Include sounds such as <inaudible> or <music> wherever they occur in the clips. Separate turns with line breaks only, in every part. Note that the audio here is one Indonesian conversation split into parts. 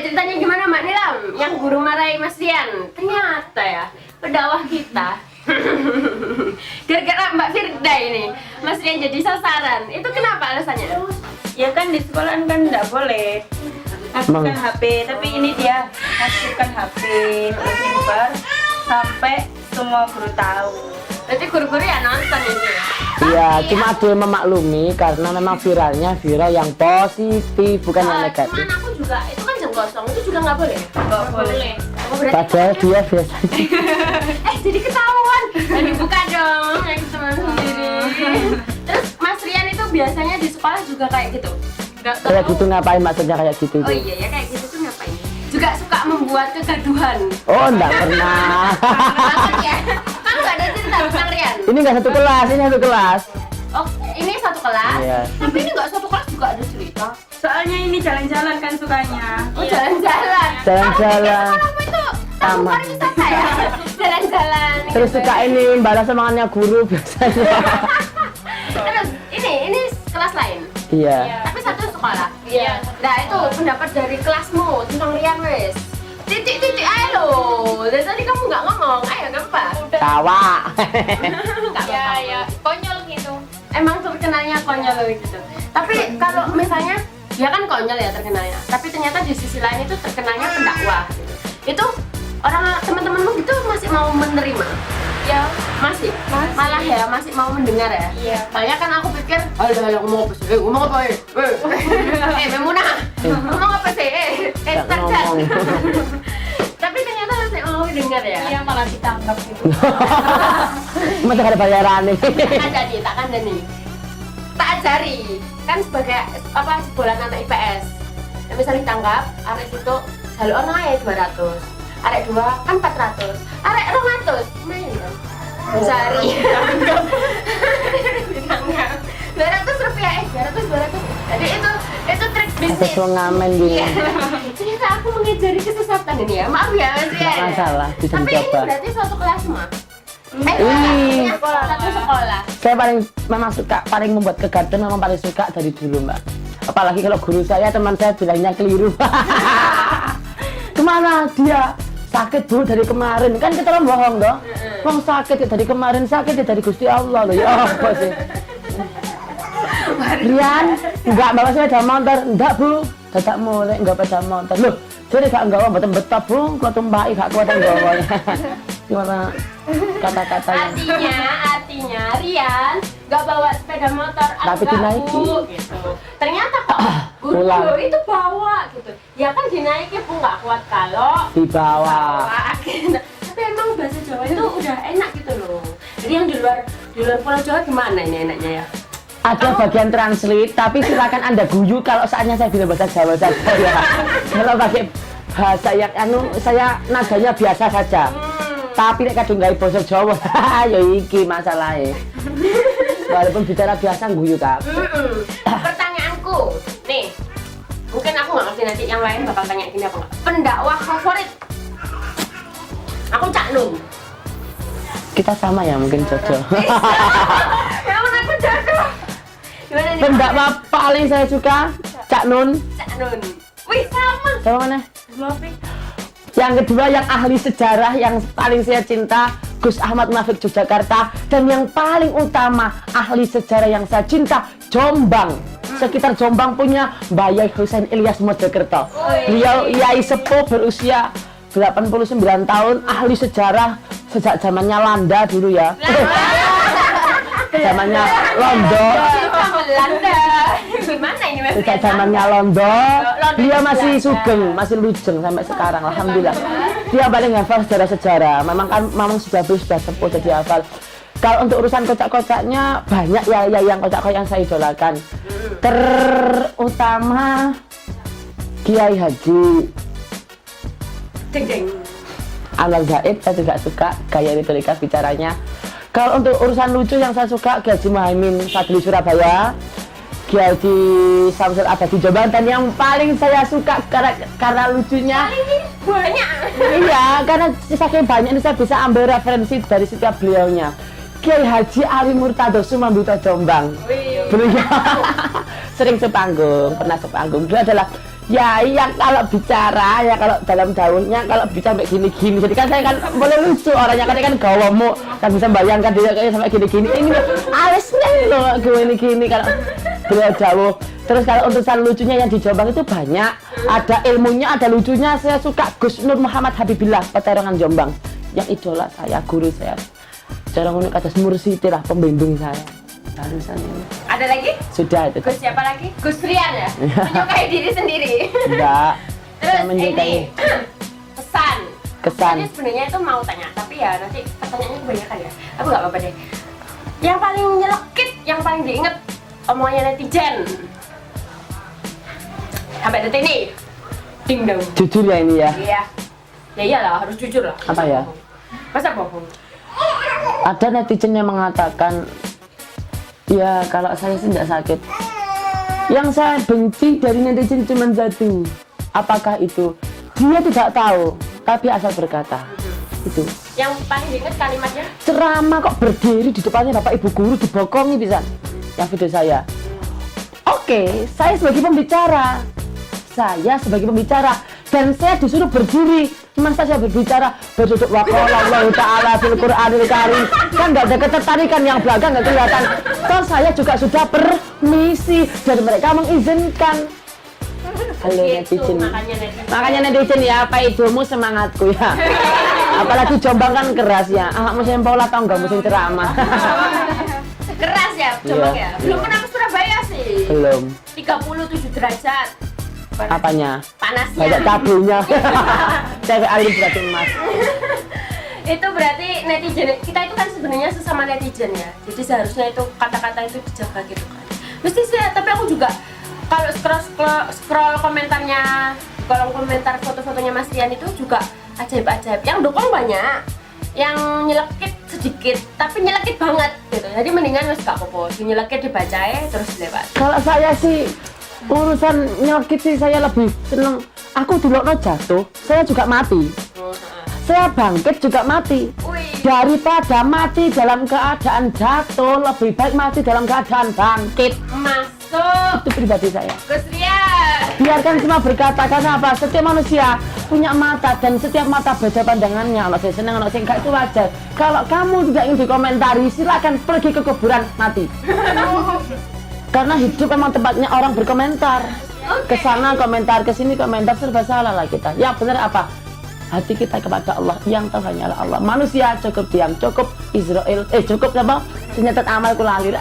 ceritanya gimana Mbak Nilam? Yang guru marahi Mas Rian. Ternyata ya, pendakwah kita. <laughs> Gara-gara Mbak Firda ini, Mas Rian jadi sasaran. Itu kenapa alasannya?
Ya kan di sekolah kan nggak boleh aktifkan HP, tapi ini dia aktifkan HP terus sampai semua guru tahu.
Berarti guru-guru ya nonton itu. ya?
Iya, cuma
aku-
dia memaklumi karena memang viralnya viral yang positif bukan yang
Eh,
negatif.
Cuman aku juga, kosong, itu juga nggak boleh.
Nggak boleh.
Oh, berarti
Padahal dia biasanya <laughs>
eh jadi ketahuan. Dan dibuka dong yang teman sendiri. Terus Mas Rian itu biasanya di sekolah juga kayak gitu? Nggak
kayak gitu ngapain maksudnya kayak gitu
oh iya ya kayak gitu tuh ngapain? Juga suka membuat kegaduhan.
Oh, enggak pernah. <laughs>
kan nggak ada cerita tentang Rian?
Ini enggak satu kelas, ini satu kelas.
oh ini satu kelas?
Iya.
tapi ini nggak satu kelas juga ada cerita.
Soalnya ini jalan-jalan kan sukanya.
Jalan-jalan
Jalan-jalan. Taman.
pariwisata ya <laughs> jalan-jalan
Terus
gitu.
suka ini balas semangatnya guru biasanya. <laughs>
terus ini ini kelas lain
Iya.
Tapi satu sekolah. Iya. Nah itu pendapat dari kelasmu tentang Rian wes. Titik titik ayo lo. Dari tadi kamu nggak ngomong. Ayo kenapa?
Tawa. <laughs>
Nggak
ya
apa-apa.
ya konyol gitu
Emang terkenalnya konyol gitu. Tapi kalau misalnya dia kan konyol ya terkenalnya. Tapi ternyata di sisi lain itu terkenalnya pendakwah. Gitu. Itu orang teman-temanmu gitu masih mau menerima.
ya
Masih?
Masih.
Malah ya masih mau mendengar ya?
Iya.
Soalnya kan aku pikir, ayo ayo ngomong apa sih? Eh, ngomong apa eh? Eh, <laughs> eh Memunah, ngomong apa sih? Eh, eh. <laughs> Tapi ternyata masih mau dengar ya?
iya malah ditangkap gitu <laughs>
Masa ada bayaran nih.
Ada nih, tak ada nih. Tak ajari, kan sebagai apa sebulan anak IPS. Ya, misalnya ditangkap, arek itu jalur orang aja 200 arek dua kan 400 arek 200 lumayan kan sehari ditangkap 200 rupiah eh 200 200 jadi itu itu trik bisnis
mau ngamen gini.
Iya. Ternyata aku mengejari kesesatan ini ya. Maaf ya Mas ya.
Masalah, bisa
Tapi
dicoba.
ini berarti suatu kelas mah. Sekolah. Satu sekolah.
Saya paling memang suka paling membuat kegaduhan memang paling suka dari dulu mbak. Apalagi kalau guru saya teman saya bilangnya keliru. <laughs> Ke mana dia? Sakit bu dari kemarin kan kita orang bohong dong. Wong sakit ya dari kemarin sakit ya dari Gusti Allah loh ya apa sih? Rian, enggak bawa sepeda motor, enggak bu, tidak mulai enggak sepeda motor. Loh, jadi gak enggak mau betul betul bu, kalau tumbaki gak kuat enggak <laughs> Gimana kata-katanya?
Artinya, artinya Rian nggak bawa sepeda motor,
Tapi dinaiki.
Bu, gitu. Ternyata kok guru
pulang.
itu bawa gitu. Ya kan dinaiki bu nggak kuat kalau
Di bawah.
bawa gitu. <laughs> Tapi emang bahasa Jawa itu udah enak gitu loh. Jadi yang di luar di luar Pulau Jawa gimana ini enaknya ya?
Ada bagian translate, tapi silakan anda guyu kalau saatnya saya bilang bahasa Jawa saja ya. <laughs> kalau pakai bahasa yang anu saya nadanya biasa saja. Tapi nek kadung gawe basa Jawa, <laughs> ya iki masalahnya. Walaupun bicara biasa guyu kak.
Pertanyaanku, nih, mungkin aku nggak ngerti nanti yang lain bakal tanya gini apa nggak? Pendakwah favorit? Aku Cak Nun.
Kita sama ya mungkin jodoh. <laughs>
ya aku jodoh. Gimana nih?
Pendakwa paling saya suka Cak Nun.
Cak Nun. Wih sama.
Sama mana? Yang kedua yang ahli sejarah yang paling saya cinta Gus Ahmad Munafiq Yogyakarta dan yang paling utama ahli sejarah yang saya cinta Jombang. Sekitar Jombang punya Mbak Yai Husain Ilyas Mojokerto. Beliau Yai Sepuh berusia 89 tahun, ahli sejarah sejak zamannya Landa dulu ya. <laughs> zamannya Londo.
Belanda. Gimana ini mas?
Sejak zamannya Londo, dia masih sugeng, masih lujeng sampai sekarang. Alhamdulillah. Dia paling hafal sejarah-sejarah. Memang kan memang sudah beliau sudah sepuh jadi hafal. Kalau untuk urusan kocak-kocaknya banyak ya, ya yang kocak-kocak yang saya idolakan. Terutama Kiai Haji
Deng deng.
Anwar Zaid saya juga suka gaya retorika bicaranya. Kalau untuk urusan lucu yang saya suka Kiai Haji Muhaimin Fadli Surabaya, Kiai Samsul Abadi Jombang dan yang paling saya suka karena, karena lucunya
Banyak.
iya karena saking banyak ini saya bisa ambil referensi dari setiap beliaunya. Kiai Haji Ali Murtado Sumambuto Jombang. Beliau <laughs> sering sepanggung, pernah sepanggung. Beliau adalah Ya iya kalau bicara ya kalau dalam daunnya kalau bicara sampai gini-gini jadi kan saya kan boleh lucu orangnya kan kan gawamu kan bisa bayangkan dia kayak sampai gini-gini ini loh <laughs> alisnya loh gue ini gini kalau beliau jauh terus kalau urusan lucunya yang di Jombang itu banyak ada ilmunya ada lucunya saya suka Gus Nur Muhammad Habibillah Peterongan Jombang yang idola saya guru saya cara unik atas Mursiti lah pembimbing saya barusan ini
Ada lagi?
sudah itu
Gus siapa lagi? Gus Frian ya? Menyukai diri sendiri.
enggak
Terus ini pesan.
Kesan.
Tadi sebenarnya itu mau tanya, tapi ya nanti pertanyaannya kebanyakan ya. Aku nggak apa-apa deh. Yang paling nyelekit, yang paling diinget omongannya netizen. Sampai detik ini. Ding dong.
jujur ya ini ya
Iya. Ya iyalah, harus jujur lah.
Apa ya?
Masa bohong?
ada netizen yang mengatakan ya kalau saya sih tidak sakit yang saya benci dari netizen cuma satu apakah itu dia tidak tahu tapi asal berkata itu
Yang paling diinget kalimatnya
ceramah kok berdiri di depannya bapak ibu guru dibokongi bisa yang video saya. Oke saya sebagai pembicara. Saya sebagai pembicara. Dan saya disuruh berdiri. Masa saya berbicara? Berduduk waqala Allah Ta'ala fil Qur'anil Karim. Kan nggak ada ketertarikan yang belakang nggak kelihatan. Toh saya juga sudah permisi. Dan mereka mengizinkan. Halo
Gitu,
netizen.
makanya netizen.
makanya netizen ya apa idomu semangatku ya. <laughs> Apalagi jombang kan keras ya. Ah musim pola tau nggak? Musim ceramah <laughs>
keras ya, coba
Iya.
ya. Belum pernah ke Surabaya sih.
belum
37 derajat. Panas-
apanya
Panasnya.
banyak kabelnya <laughs> cewek alim berarti emas <laughs>
itu berarti netizen kita itu kan sebenarnya sesama netizen ya jadi seharusnya itu kata-kata itu dijaga gitu kan mesti sih tapi aku juga kalau scroll scroll, scroll komentarnya kolom komentar foto-fotonya Mas Rian itu juga ajaib-ajaib yang dukung banyak yang nyelekit sedikit tapi nyelekit banget gitu. Jadi mendingan wes gak apa-apa Si nyelekit dibacain terus lewat.
Kalau saya sih urusan nyelkit sih saya lebih seneng. Aku dulu jatuh saya juga mati. Saya bangkit juga mati.
Wih,
daripada mati dalam keadaan jatuh lebih baik mati dalam keadaan bangkit.
Masuk.
Itu pribadi saya.
Gus Rian.
Biarkan semua berkata karena apa? Setiap manusia punya mata dan setiap mata beda pandangannya. Kalau saya senang kalau saya enggak itu wajar. Kalau kamu tidak ingin dikomentari silakan pergi ke kuburan mati. <laughs> Karena hidup memang tempatnya orang berkomentar. Ke sana komentar ke sini komentar serba salah lah kita. Yang benar apa? Hati kita kepada Allah. Yang tahu hanyalah Allah. Manusia cukup diam cukup Israel. Eh cukup apa? Senjata amal kulalir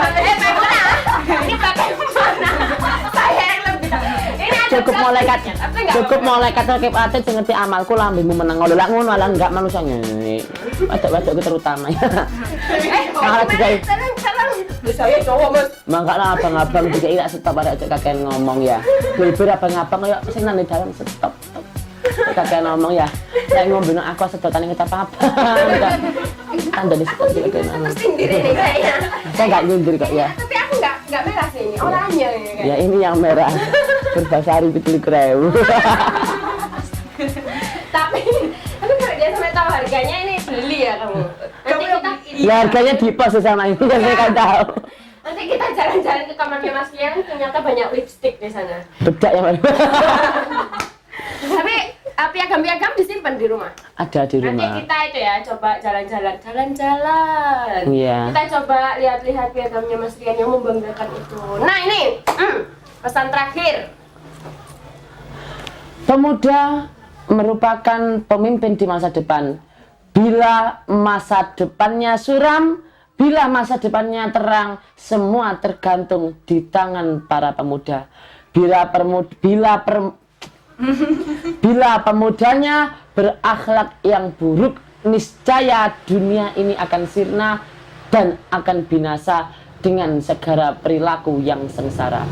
pakai
cukup malaikat. cukup malaikat rakib ate sing ngerti amalku lambemu menang ngono lak ngono lah enggak manusianya wadok-wadok itu terutama. Ya
eh <laughs>
Malah juga-
saya cowok mas.
Mangka lah abang-abang <laughs> juga irak stop ada aja kakek ngomong ya. Bilbir abang-abang ya sing nang di dalam stop kakek ngomong ya. Saya ngomong aku sedotan yang kita apa. <laughs> Kan ngomong.
sendiri nih kayaknya
saya nggak nyindir kok ya
nggak nggak merah sih ini orangnya ini
ya
kayak
ini yang merah. <laughs> Berbasari pitul krew <laughs>
tapi tapi kalau dia sampai tahu harganya ini beli ya kamu. Nanti kita
ya harganya di pos sama ini yang saya kan tahu.
Nanti kita jalan-jalan ke kamarnya Mas Rian ternyata banyak lipstick di sana.
Bedak yang mana <laughs>
tapi piagam-piagam disimpan di rumah
ada di
Nanti
rumah
kita itu ya coba jalan-jalan, jalan-jalan.
Iya.
Kita coba lihat-lihat piagamnya Mas Rian yang membanggakan itu. Nah ini, hmm, pesan terakhir.
Pemuda merupakan pemimpin di masa depan. Bila masa depannya suram, bila masa depannya terang, semua tergantung di tangan para pemuda. Bila permud bila per <laughs> bila pemudanya berakhlak yang buruk, niscaya dunia ini akan sirna dan akan binasa dengan segala perilaku yang sengsara.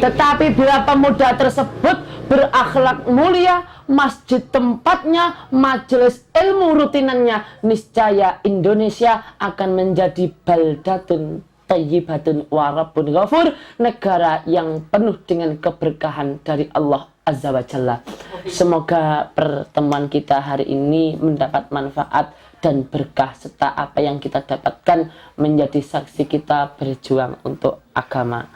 Tetapi bila pemuda tersebut berakhlak mulia, masjid tempatnya, majelis ilmu rutinannya, niscaya Indonesia akan menjadi baldatun tayyibatun warabun ghafur, negara yang penuh dengan keberkahan dari Allah Azza wa Jalla. Semoga pertemuan kita hari ini mendapat manfaat dan berkah serta apa yang kita dapatkan menjadi saksi kita berjuang untuk agama.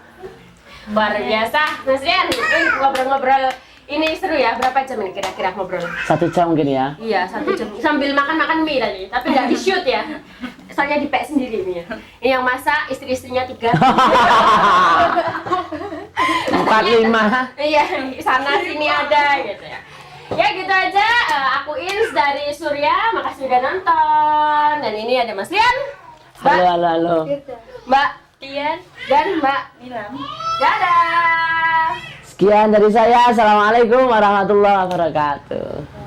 luar biasa Mas Rian ini ngobrol-ngobrol ini seru ya berapa jam ini kira-kira ngobrol
Satu jam mungkin ya.
iya satu jam sambil makan-makan mie tadi tapi nggak di shoot ya soalnya dipek sendiri mie ini <laughs> yang masak istri-istrinya tiga <laughs>
Empat lima.
iya sana sini ada gitu ya ya gitu aja Eh, aku Ins dari Surya makasih udah nonton dan ini ada Mas Rian
Halo
Mbak
halo halo.
Mbak
Tian.
dan Mbak
Nilam.
dadah
Sekian dari saya. Assalamualaikum warahmatullahi wabarakatuh.